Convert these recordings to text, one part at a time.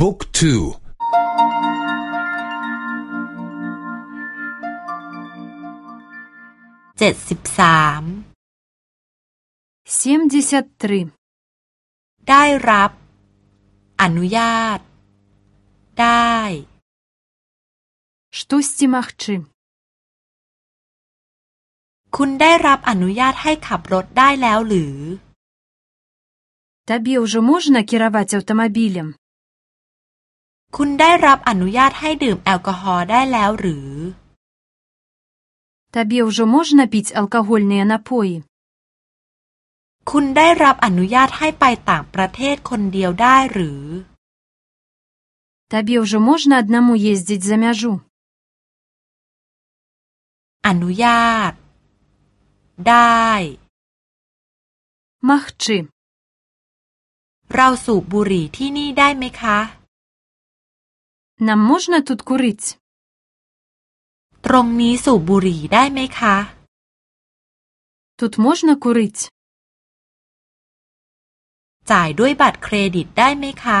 บุ๊กทูเจ็ดสิบสามได้รับ อนุญาต ได้ Штосьці магчы. คุณได้รับอนุญาตให้ขับรถได้แล้วหรือ Табе ўжо можна кіраваць аўтамабілем? คุณได้รับอนุญาตให้ดื่มแอลกอฮอล์ได้แล้วหรือ Табе ўжо можна піць алкагольныя напоі? คุณได้รับอนุญาตให้ไปต่างประเทศคนเดียวได้หรือ Табе ўжо можна аднаму ездзіць за мяжу? อนุญาต ได้ Магчы. เราสูบบุหรี่ที่นี่ได้ไหมคะ Нам можна тут курыць? ตรงนี้สูบบุหรี่ได้ไหมคะ Тут можна курыць? จ่ายด้วยบัตรเครดิตได้ไหมคะ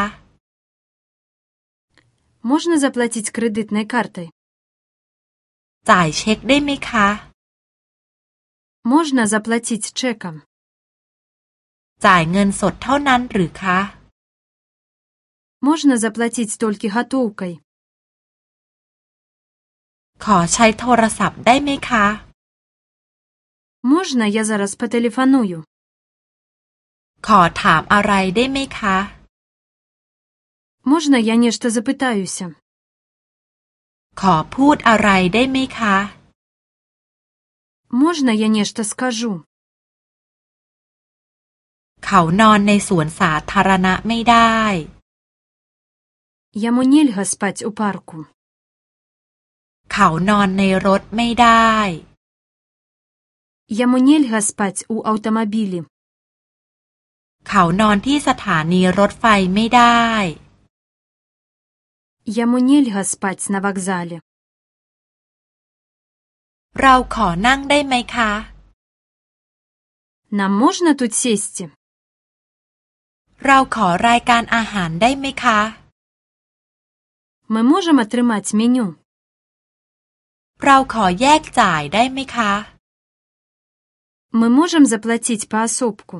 Можна заплаціць крэдытнай картай? จ่ายเช็คได้ไหมคะ Можна заплаціць чэкам? จ่ายเงินสดเท่านั้นหรือคะ Можна заплаціць толькі гатоўкай? ขอใช้โทรศัพท์ได้ไหมคะ Можна я зараз патэлефаную? ขอถามอะไรได้ไหมคะ Можна я нешта запытаюся? ขอพูดอะไรได้ไหมคะ Можна я нешта скажу? เขานอนในสวนสาธารณะไม่ได้ Яму нельга спаць у парку. เขานอนในรถไม่ได้ Яму нельга спаць у аўтамабілі. เขานอนที่สถานีรถไฟไม่ได้ Яму нельга спаць на вакзале. เราขอนั่งได้ไหมคะ Нам можна тут сесці? เราขอรายการอาหารได้ไหมคะ Мы можам атрымаць меню? เราขอแยกจ่ายได้ไหมคะ Мы можам заплаціць паасобку?